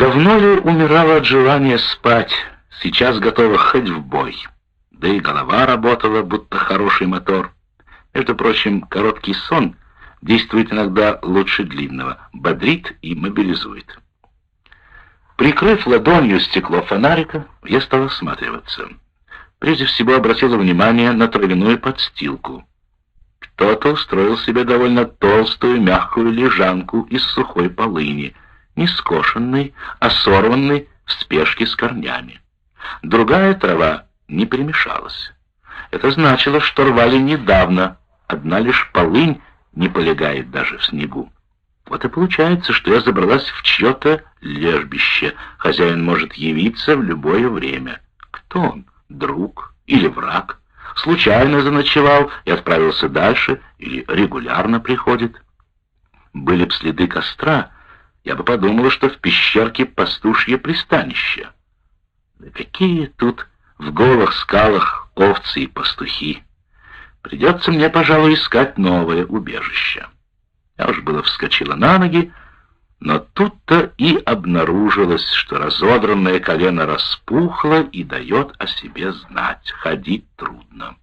Давно ли умирала от желания спать, сейчас готова хоть в бой. Да и голова работала, будто хороший мотор. Между прочим, короткий сон действует иногда лучше длинного, бодрит и мобилизует. Прикрыв ладонью стекло фонарика, я стал осматриваться. Прежде всего обратила внимание на травяную подстилку. Кто-то устроил себе довольно толстую мягкую лежанку из сухой полыни, не скошенной, а сорванной в спешке с корнями. Другая трава не перемешалась. Это значило, что рвали недавно, одна лишь полынь не полегает даже в снегу. Вот и получается, что я забралась в чье-то лежбище. Хозяин может явиться в любое время. Кто он? Друг или враг? Случайно заночевал и отправился дальше или регулярно приходит? Были б следы костра, я бы подумала, что в пещерке пастушье пристанище. Да какие тут в голых скалах овцы и пастухи! Придется мне, пожалуй, искать новое убежище. Я уж было вскочила на ноги, но тут-то и обнаружилось, что разодранное колено распухло и дает о себе знать. Ходить трудно.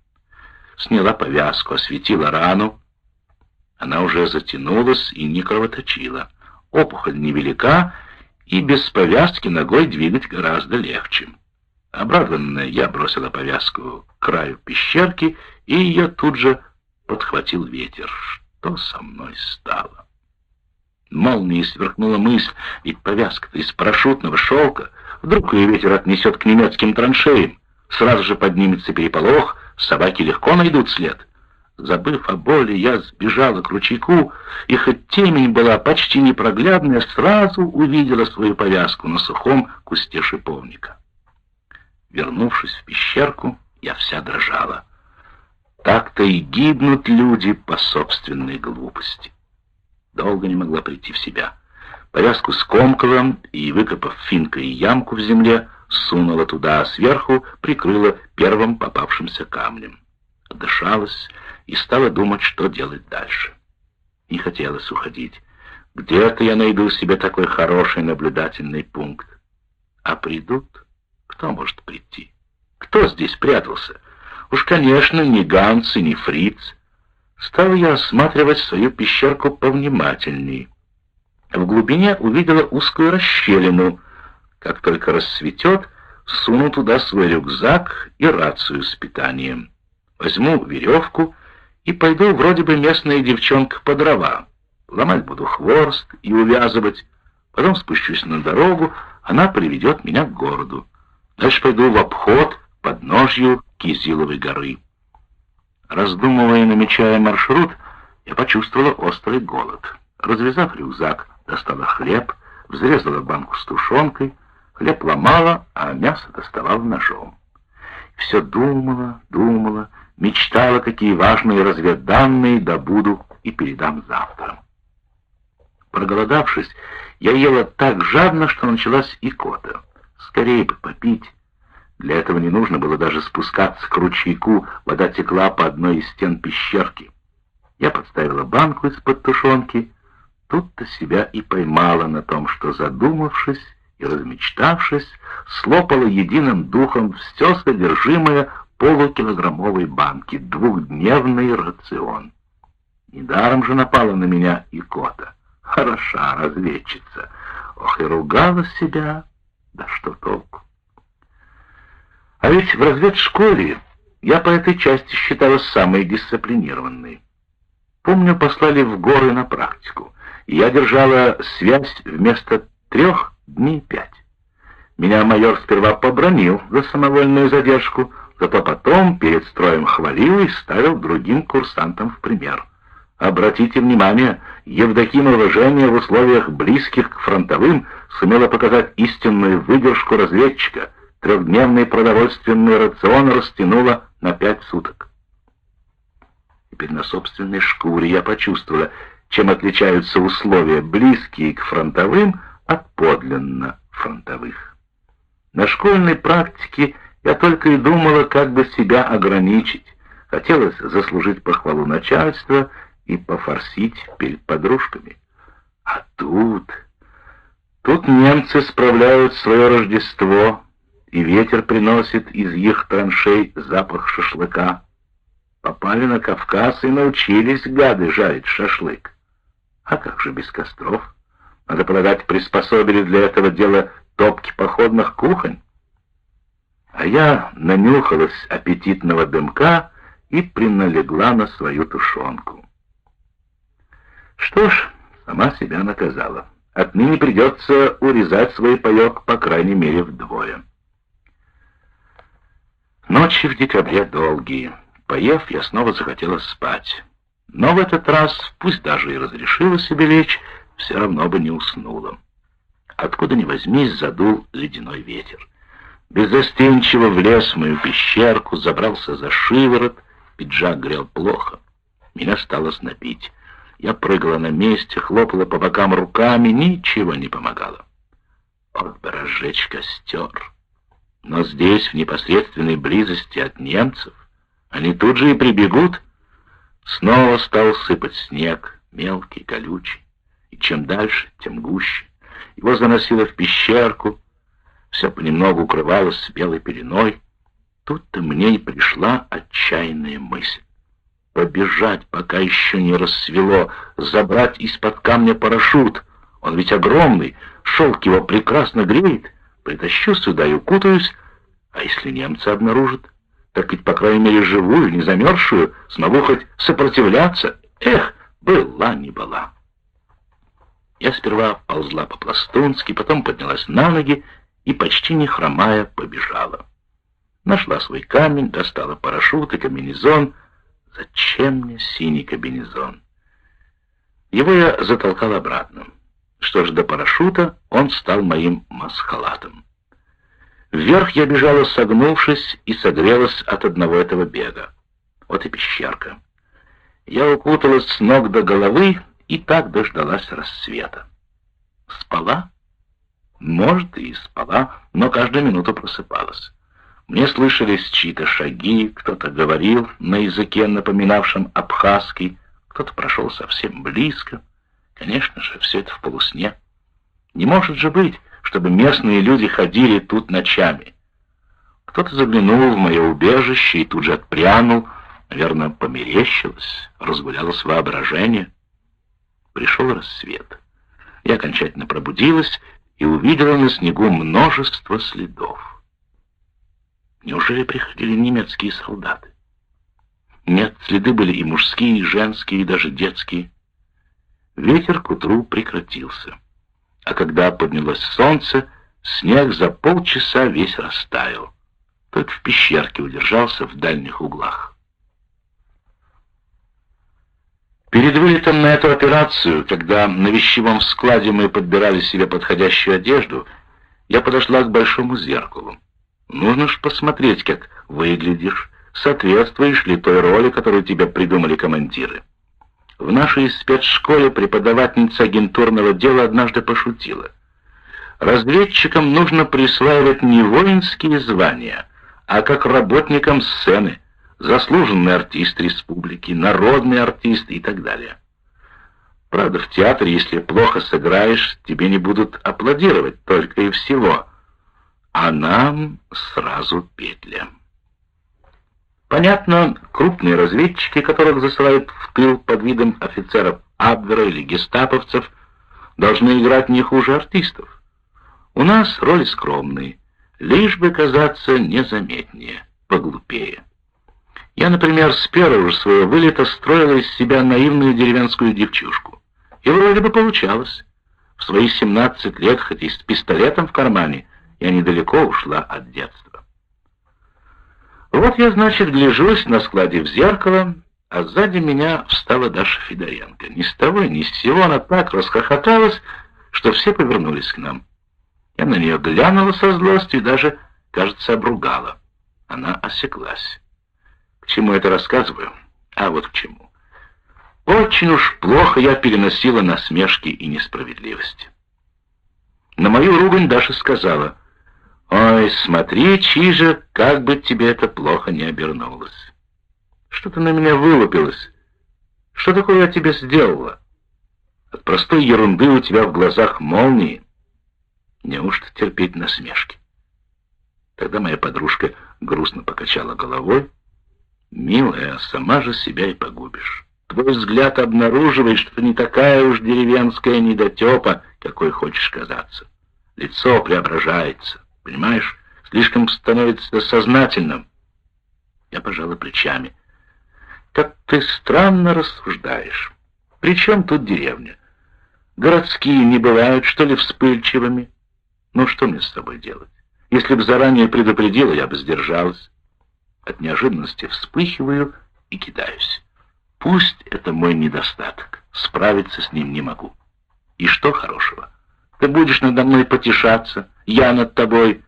Сняла повязку, осветила рану. Она уже затянулась и не кровоточила. Опухоль невелика, и без повязки ногой двигать гораздо легче. Обрадованная, я бросила повязку к краю пещерки, и ее тут же подхватил ветер что со мной стало? Молнией сверкнула мысль, ведь повязка-то из парашютного шелка. Вдруг ее ветер отнесет к немецким траншеям. Сразу же поднимется переполох, собаки легко найдут след. Забыв о боли, я сбежала к ручейку, и хоть темень была почти непроглядная, сразу увидела свою повязку на сухом кусте шиповника. Вернувшись в пещерку, я вся дрожала. Так-то и гибнут люди по собственной глупости. Долго не могла прийти в себя. Повязку скомкала и, выкопав финкой ямку в земле, сунула туда, а сверху прикрыла первым попавшимся камнем. Отдышалась и стала думать, что делать дальше. Не хотелось уходить. Где-то я найду себе такой хороший наблюдательный пункт. А придут? Кто может прийти? Кто здесь прятался? Уж, конечно, не Ганс и не Фриц. Стал я осматривать свою пещерку повнимательней. В глубине увидела узкую расщелину. Как только рассветет, суну туда свой рюкзак и рацию с питанием. Возьму веревку и пойду вроде бы местная девчонка по дрова. Ломать буду хворост и увязывать. Потом спущусь на дорогу, она приведет меня к городу. Дальше пойду в обход, подножью Кизиловой горы. Раздумывая и намечая маршрут, я почувствовала острый голод. Развязав рюкзак, достала хлеб, взрезала банку с тушенкой, хлеб ломала, а мясо доставала ножом. Все думала, думала, мечтала, какие важные разведданные добуду и передам завтра. Проголодавшись, я ела так жадно, что началась икота. Скорее бы попить. Для этого не нужно было даже спускаться к ручейку, вода текла по одной из стен пещерки. Я подставила банку из-под тушенки, тут-то себя и поймала на том, что, задумавшись и размечтавшись, слопала единым духом все содержимое полукилограммовой банки, двухдневный рацион. Недаром же напала на меня икота. Хороша разведчица. Ох, и ругала себя. Да что толку? А ведь в разведшколе я по этой части считалась самой дисциплинированной. Помню, послали в горы на практику, и я держала связь вместо трех дней пять. Меня майор сперва побронил за самовольную задержку, зато потом перед строем хвалил и ставил другим курсантам в пример. Обратите внимание, Евдокимова Женя в условиях близких к фронтовым сумела показать истинную выдержку разведчика — трехдневный продовольственный рацион растянула на пять суток. Теперь на собственной шкуре я почувствовала, чем отличаются условия, близкие к фронтовым, от подлинно фронтовых. На школьной практике я только и думала, как бы себя ограничить. Хотелось заслужить похвалу начальства и пофорсить перед подружками. А тут... Тут немцы справляют свое Рождество, и ветер приносит из их траншей запах шашлыка. Попали на Кавказ и научились гады жарить шашлык. А как же без костров? Надо полагать, приспособили для этого дела топки походных кухонь. А я нанюхалась аппетитного дымка и приналегла на свою тушенку. Что ж, сама себя наказала. Отныне придется урезать свой паек, по крайней мере, вдвое. Ночи в декабре долгие. Поев, я снова захотела спать. Но в этот раз, пусть даже и разрешила себе лечь, все равно бы не уснула. Откуда ни возьмись, задул ледяной ветер. Беззастенчиво влез в мою пещерку, забрался за шиворот, пиджак грел плохо. Меня стало снопить. Я прыгала на месте, хлопала по бокам руками, ничего не помогало. Вот бы разжечь костер. Но здесь, в непосредственной близости от немцев, они тут же и прибегут. Снова стал сыпать снег, мелкий, колючий, и чем дальше, тем гуще. Его заносило в пещерку, все понемногу укрывалось белой пеленой. Тут-то мне и пришла отчаянная мысль. Побежать, пока еще не рассвело, забрать из-под камня парашют. Он ведь огромный, шелк его прекрасно греет. Притащу сюда и укутаюсь, а если немцы обнаружат? Так ведь, по крайней мере, живую, не замерзшую, смогу хоть сопротивляться. Эх, была не была. Я сперва ползла по-пластунски, потом поднялась на ноги и, почти не хромая, побежала. Нашла свой камень, достала парашют и комбинезон. Зачем мне синий комбинезон? Его я затолкал обратно. Что ж, до парашюта он стал моим масхалатом. Вверх я бежала, согнувшись, и согрелась от одного этого бега. Вот и пещерка. Я укуталась с ног до головы и так дождалась рассвета. Спала? Может, и спала, но каждую минуту просыпалась. Мне слышались чьи-то шаги, кто-то говорил на языке, напоминавшем абхазский, кто-то прошел совсем близко. Конечно же, все это в полусне. Не может же быть, чтобы местные люди ходили тут ночами. Кто-то заглянул в мое убежище и тут же отпрянул, наверное, померещилось, разгулялось воображение. Пришел рассвет. Я окончательно пробудилась и увидела на снегу множество следов. Неужели приходили немецкие солдаты? Нет, следы были и мужские, и женские, и даже детские. Ветер к утру прекратился а когда поднялось солнце, снег за полчаса весь растаял. Только в пещерке удержался в дальних углах. Перед вылетом на эту операцию, когда на вещевом складе мы подбирали себе подходящую одежду, я подошла к большому зеркалу. Нужно ж посмотреть, как выглядишь, соответствуешь ли той роли, которую тебе придумали командиры. В нашей спецшколе преподавательница агентурного дела однажды пошутила. Разведчикам нужно присваивать не воинские звания, а как работникам сцены, заслуженный артист республики, народный артист и так далее. Правда, в театре, если плохо сыграешь, тебе не будут аплодировать только и всего. А нам сразу петля. Понятно, крупные разведчики, которых засылают в тыл под видом офицеров Абвера или гестаповцев, должны играть не хуже артистов. У нас роли скромные, лишь бы казаться незаметнее, поглупее. Я, например, с первого же своего вылета строила из себя наивную деревенскую девчушку. И вроде бы получалось. В свои 17 лет, хоть и с пистолетом в кармане, я недалеко ушла от детства. Вот я, значит, гляжусь на складе в зеркало, а сзади меня встала Даша Федоренко. Ни с того, ни с сего она так расхохоталась, что все повернулись к нам. Я на нее глянула со злостью и даже, кажется, обругала. Она осеклась. Чему это рассказываю? А вот к чему. Очень уж плохо я переносила насмешки и несправедливость. На мою ругань Даша сказала — Ой, смотри, Чижа, как бы тебе это плохо не обернулось. Что ты на меня вылупилась? Что такое я тебе сделала? От простой ерунды у тебя в глазах молнии. Неужто терпеть насмешки? Тогда моя подружка грустно покачала головой. «Милая, сама же себя и погубишь. Твой взгляд обнаруживает, что не такая уж деревенская недотепа, какой хочешь казаться. Лицо преображается, понимаешь, слишком становится сознательным». Я пожала плечами. «Как ты странно рассуждаешь. При чем тут деревня? Городские не бывают, что ли, вспыльчивыми? Ну, что мне с тобой делать? Если бы заранее предупредила, я бы сдержалась. От неожиданности вспыхиваю и кидаюсь. Пусть это мой недостаток, справиться с ним не могу. И что хорошего? Ты будешь надо мной потешаться, я над тобой.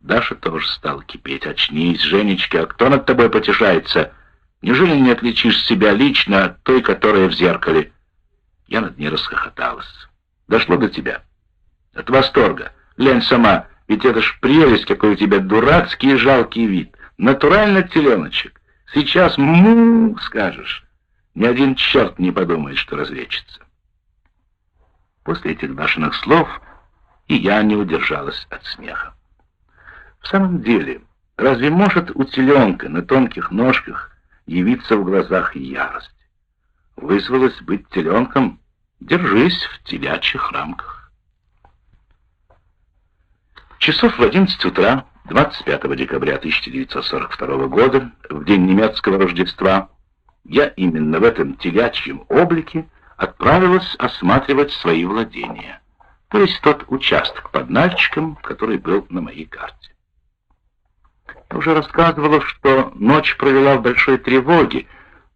Даша тоже стала кипеть. Очнись, Женечка, а кто над тобой потешается? Неужели не отличишь себя лично от той, которая в зеркале? Я над ней расхохоталась. Дошло до тебя. От восторга. Глянь сама, ведь это ж прелесть, какой у тебя дурацкий и жалкий вид. Натурально теленочек. Сейчас му скажешь. Ни один черт не подумает, что развечится. После этих Дашиных слов и я не удержалась от смеха. В самом деле, разве может у теленка на тонких ножках явиться в глазах ярость? Вызвалась быть теленком, держись в телячьих рамках. Часов в 11 утра 25 декабря 1942 года, в день немецкого Рождества, я именно в этом телячьем облике отправилась осматривать свои владения, то есть тот участок под Нальчиком, который был на моей карте. Я уже рассказывала, что ночь провела в большой тревоге,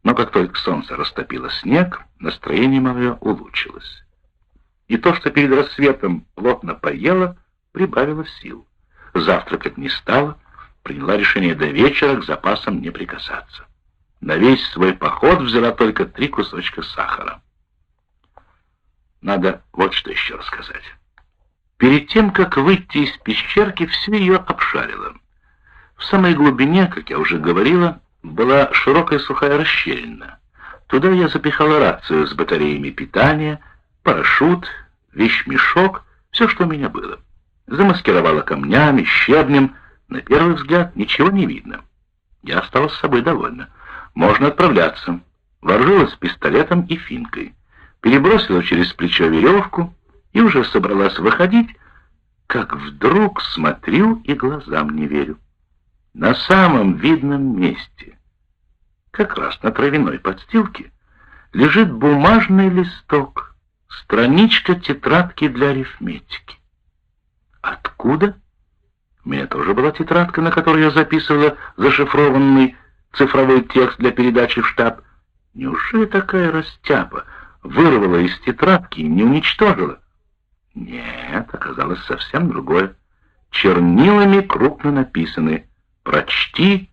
но как только солнце растопило снег, настроение мое улучшилось. И то, что перед рассветом плотно поела, прибавило сил. Завтракать не стала, приняла решение до вечера к запасам не прикасаться. На весь свой поход взяла только три кусочка сахара. Надо вот что еще рассказать. Перед тем, как выйти из пещерки, все ее обшарило. В самой глубине, как я уже говорила, была широкая сухая расщелина. Туда я запихала рацию с батареями питания, парашют, вещмешок, все, что у меня было. Замаскировала камнями, щебнем. На первый взгляд ничего не видно. Я осталась с собой довольна. Можно отправляться. Вооружилась пистолетом и финкой. Перебросила через плечо веревку и уже собралась выходить, как вдруг смотрю и глазам не верю на самом видном месте, как раз на травяной подстилке, лежит бумажный листок, страничка тетрадки для арифметики. Откуда? У меня тоже была тетрадка, на которой я записывала зашифрованный цифровой текст для передачи в штаб. Неужели такая растяпа вырвала из тетрадки и не уничтожила? Нет, оказалось совсем другое. Чернилами крупно написаны прочти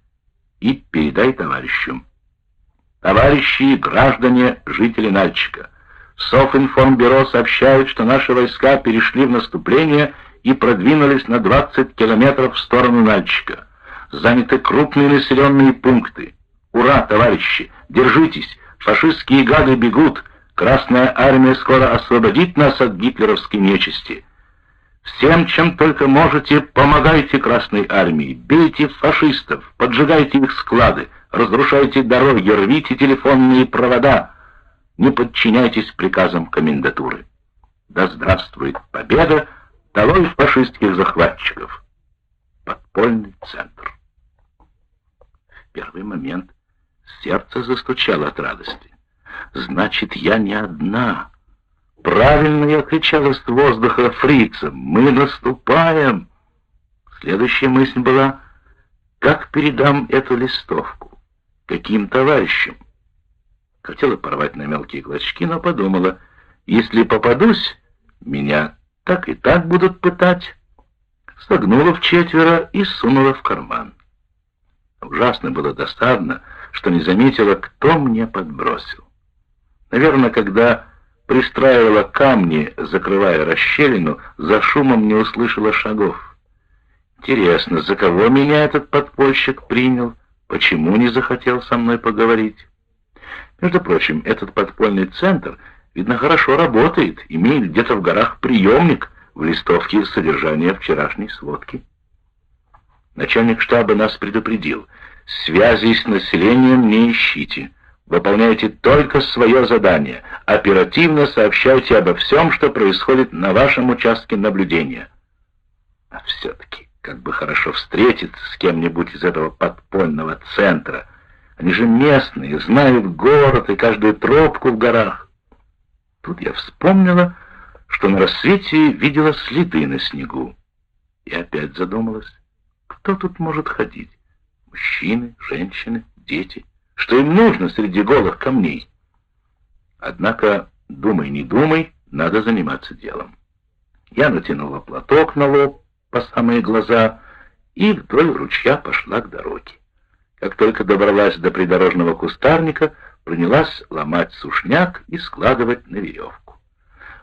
и передай товарищам. Товарищи граждане, жители Нальчика, Софинформбюро сообщает, что наши войска перешли в наступление и продвинулись на 20 километров в сторону Нальчика. Заняты крупные населенные пункты. Ура, товарищи! Держитесь! Фашистские гады бегут! Красная армия скоро освободит нас от гитлеровской нечисти. Всем, чем только можете, помогайте Красной Армии, бейте фашистов, поджигайте их склады, разрушайте дороги, рвите телефонные провода, не подчиняйтесь приказам комендатуры. Да здравствует победа, долой фашистских захватчиков. Подпольный центр. Первый момент сердце застучало от радости. Значит, я не одна. Правильно я кричала с воздуха фрицам. Мы наступаем. Следующая мысль была, как передам эту листовку? Каким товарищам? Хотела порвать на мелкие клочки, но подумала, если попадусь, меня так и так будут пытать. Согнула в четверо и сунула в карман. Ужасно было досадно, что не заметила, кто мне подбросил. Наверное, когда пристраивала камни, закрывая расщелину, за шумом не услышала шагов. Интересно, за кого меня этот подпольщик принял? Почему не захотел со мной поговорить? Между прочим, этот подпольный центр, видно, хорошо работает, имеет где-то в горах приемник, в листовке содержание вчерашней сводки. Начальник штаба нас предупредил. Связи с населением не ищите. Выполняйте только свое задание. Оперативно сообщайте обо всем, что происходит на вашем участке наблюдения. А все-таки, как бы хорошо встретиться с кем-нибудь из этого подпольного центра. Они же местные, знают город и каждую тропку в горах. Тут я вспомнила, что на рассвете видела следы на снегу. И опять задумалась, кто тут может ходить? Мужчины, женщины, дети? Что им нужно среди голых камней? Однако, думай, не думай, надо заниматься делом. Я натянула платок на лоб по самые глаза и вдоль ручья пошла к дороге. Как только добралась до придорожного кустарника, принялась ломать сушняк и складывать на веревку.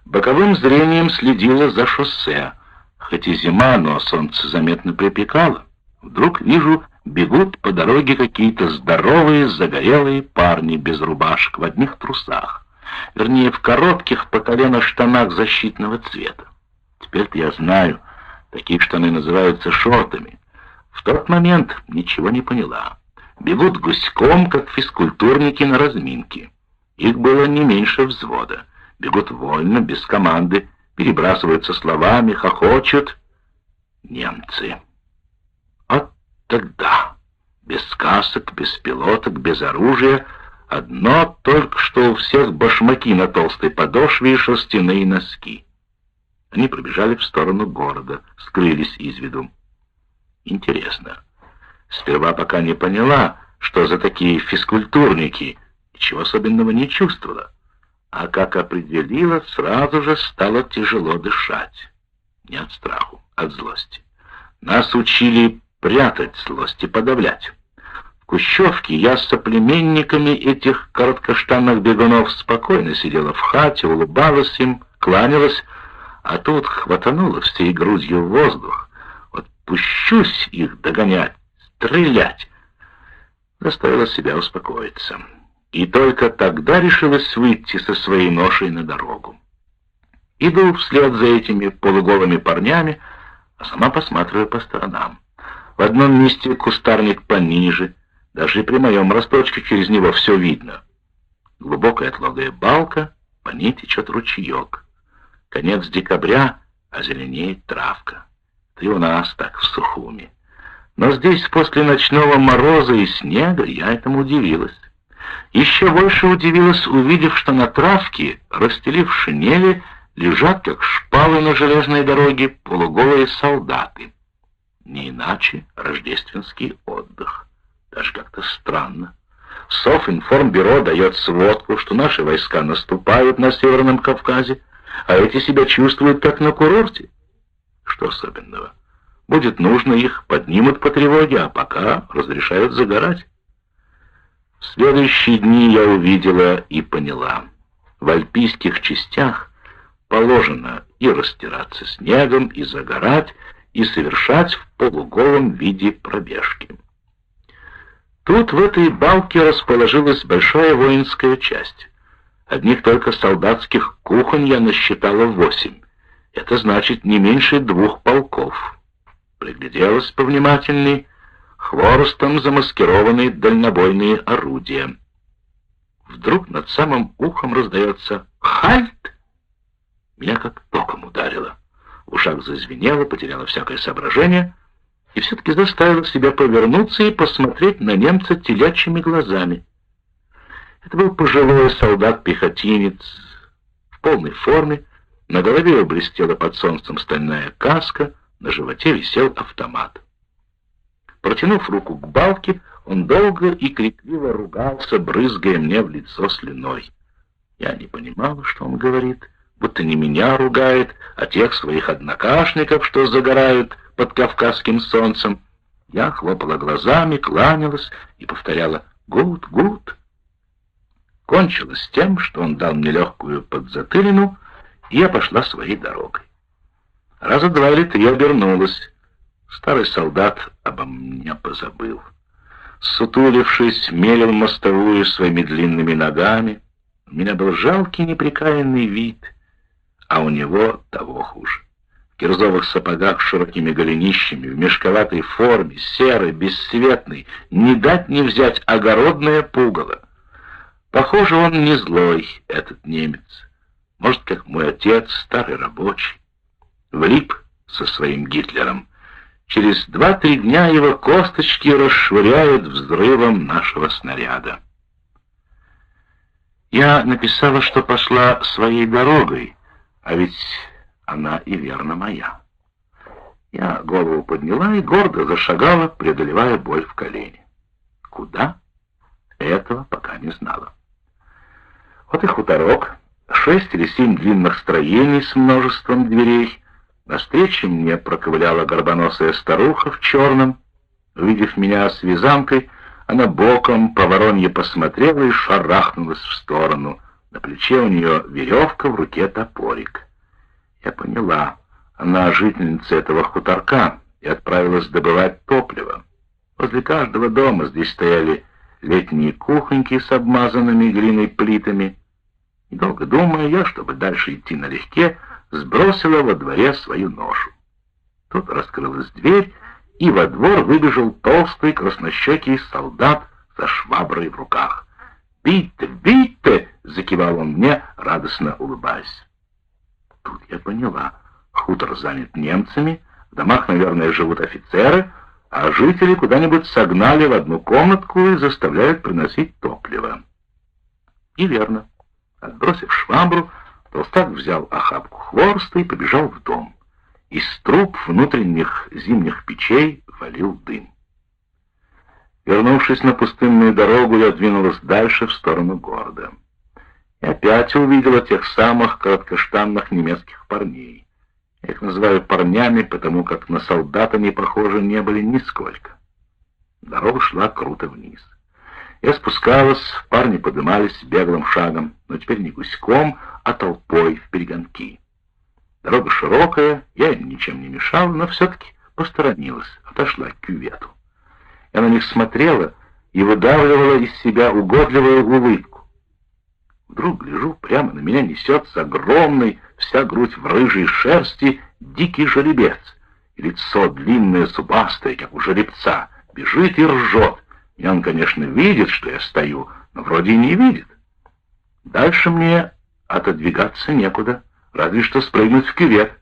Боковым зрением следила за шоссе. Хоть и зима, но солнце заметно припекало. Вдруг вижу, бегут по дороге какие-то здоровые, загорелые парни без рубашек, в одних трусах. Вернее, в коротких по колено штанах защитного цвета. Теперь-то я знаю, такие штаны называются шортами. В тот момент ничего не поняла. Бегут гуськом, как физкультурники на разминке. Их было не меньше взвода. Бегут вольно, без команды, перебрасываются словами, хохочут. Немцы. Вот тогда, без касок, без пилоток, без оружия, одно только что у всех башмаки на толстой подошве и шерстяные носки. Они пробежали в сторону города, скрылись из виду. Интересно. Сперва пока не поняла, что за такие физкультурники, ничего особенного не чувствовала. А как определила, сразу же стало тяжело дышать. Не от страху, от злости. Нас учили прятать злость и подавлять. В Кущевке я с соплеменниками этих короткоштанных бегунов спокойно сидела в хате, улыбалась им, кланялась, а тут хватанула всей грудью в воздух. Вот пущусь их догонять, стрелять. Заставила себя успокоиться. И только тогда решилась выйти со своей ношей на дорогу. Иду вслед за этими полуголыми парнями, а сама посматриваю по сторонам. В одном месте кустарник пониже, даже при моем росточке через него все видно. Глубокая отлогая балка, по ней течет ручеек. Конец декабря, а зеленеет травка. Ты у нас так в Сухуме. Но здесь после ночного мороза и снега я этому удивилась. Еще больше удивилась, увидев, что на травке, расстелив шинели, лежат, как шпалы на железной дороге, полуголые солдаты. Не иначе рождественский отдых. Даже как-то странно. Софинформбюро дает сводку, что наши войска наступают на Северном Кавказе, а эти себя чувствуют как на курорте. Что особенного? Будет нужно их, поднимут по тревоге, а пока разрешают загорать. В следующие дни я увидела и поняла. В альпийских частях положено и растираться снегом, и загорать, и совершать в полуголом виде пробежки. Тут в этой балке расположилась большая воинская часть. Одних только солдатских кухонь я насчитала восемь. Это значит не меньше двух полков пригляделась повнимательней, хворостом замаскированные дальнобойные орудия. Вдруг над самым ухом раздается «Хальт!» Меня как током ударило. В ушах зазвенело, потеряла всякое соображение и все-таки заставила себя повернуться и посмотреть на немца телячьими глазами. Это был пожилой солдат-пехотинец в полной форме, на голове его блестела под солнцем стальная каска, на животе висел автомат. Протянув руку к балке, он долго и крикливо ругался, брызгая мне в лицо слюной. Я не понимал, что он говорит, будто не меня ругает, а тех своих однокашников, что загорают под кавказским солнцем. Я хлопала глазами, кланялась и повторяла «Гуд, гуд». Кончилось тем, что он дал мне легкую подзатылину, и я пошла своей дорогой. Раза два или три обернулась. Старый солдат обо мне позабыл. Сутулившись, мелил мостовую своими длинными ногами. У меня был жалкий неприкаянный вид, а у него того хуже. кирзовых сапогах с широкими голенищами, в мешковатой форме, серый, бесцветный, не дать не взять огородное пугало. Похоже, он не злой, этот немец. Может, как мой отец, старый рабочий. Влип со своим Гитлером. Через два-три дня его косточки расшвыряют взрывом нашего снаряда. Я написала, что пошла своей дорогой, а ведь она и верно моя. Я голову подняла и гордо зашагала, преодолевая боль в колене. Куда? Этого пока не знала. Вот и хуторок, шесть или семь длинных строений с множеством дверей. Навстречу мне проковыляла горбоносая старуха в черном. Увидев меня с вязанкой, она боком по воронье посмотрела и шарахнулась в сторону. На плече у нее веревка, в руке топорик. Я поняла, она жительница этого хуторка и отправилась добывать топливо. Возле каждого дома здесь стояли летние кухоньки с обмазанными глиной плитами. Недолго думая, я, чтобы дальше идти налегке, сбросила во дворе свою ношу. Тут раскрылась дверь, и во двор выбежал толстый краснощекий солдат со шваброй в руках. «Бейте, бейте!» — закивал он мне, радостно улыбаясь. Тут я поняла. Хутор занят немцами, в домах, наверное, живут офицеры, а жители куда-нибудь согнали в одну комнатку и заставляют приносить топливо. И верно. Отбросив швабру, толстак взял охапку хвороста и побежал в дом. Из труб внутренних зимних печей валил дым. Вернувшись на пустынную дорогу, я двинулась дальше в сторону города и опять увидела тех самых короткоштанных немецких парней. Я их называю парнями, потому как на солдата они похожи не были нисколько. Дорога шла круто вниз. Я спускалась, парни поднимались беглым шагом, но теперь не гуськом, а толпой в перегонки. Дорога широкая, я им ничем не мешала, но все-таки посторонилась, отошла к кювету. Я на них смотрела и выдавливала из себя угодливую улыбку. Вдруг, гляжу, прямо на меня несется огромный, вся грудь в рыжей шерсти, дикий жеребец. И лицо длинное, зубастое, как у жеребца, бежит и ржет. И он, конечно, видит, что я стою, но вроде и не видит. Дальше мне отодвигаться некуда, разве что спрыгнуть в кювет.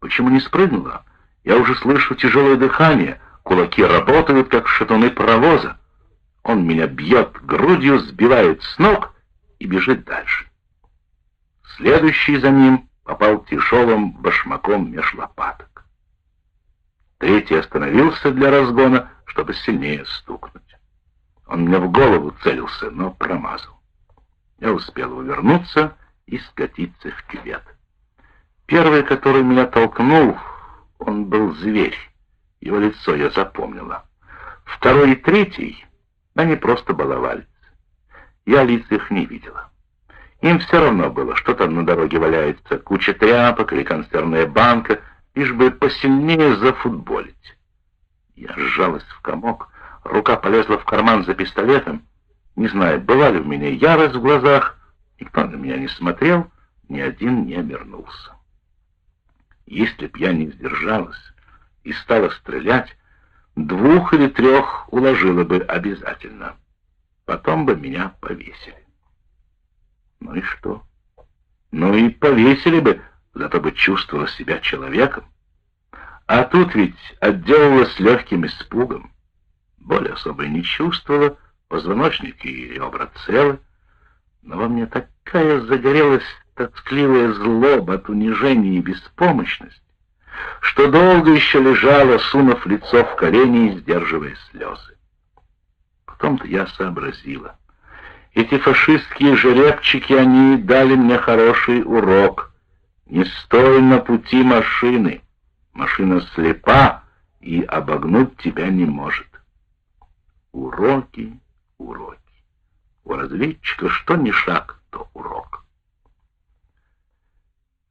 Почему не спрыгнула? Я уже слышу тяжелое дыхание, кулаки работают, как шатуны паровоза. Он меня бьет грудью, сбивает с ног — и бежит дальше. Следующий за ним попал тяжелым башмаком меж лопаток. Третий остановился для разгона, чтобы сильнее стукнуть. Он мне в голову целился, но промазал. Я успел увернуться и скатиться в кювет. Первый, который меня толкнул, он был зверь. Его лицо я запомнила. Второй и третий, они просто баловались. Я лиц их не видела. Им все равно было, что там на дороге валяется, куча тряпок или консервная банка, лишь бы посильнее зафутболить. Я сжалась в комок, рука полезла в карман за пистолетом. Не знаю, была ли у меня ярость в глазах, никто на меня не смотрел, ни один не обернулся. Если б я не сдержалась и стала стрелять, двух или трех уложила бы обязательно. Потом бы меня повесили. Ну и что? Ну и повесили бы, зато бы чувствовала себя человеком. А тут ведь отделалась легким испугом. Боли особо не чувствовала, позвоночник и ребра целы. Но во мне такая загорелась тоскливая злоба от унижения и беспомощности, что долго еще лежала, сунув лицо в колени и сдерживая слезы том-то я сообразила. Эти фашистские жеребчики, они дали мне хороший урок. Не стой на пути машины. Машина слепа и обогнуть тебя не может. Уроки, уроки. У разведчика что ни шаг, то урок.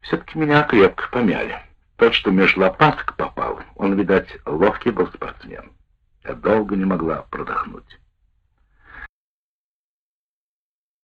Все-таки меня крепко помяли. Тот, что меж лопаток попал, он, видать, ловкий был спортсмен. Я долго не могла продохнуть.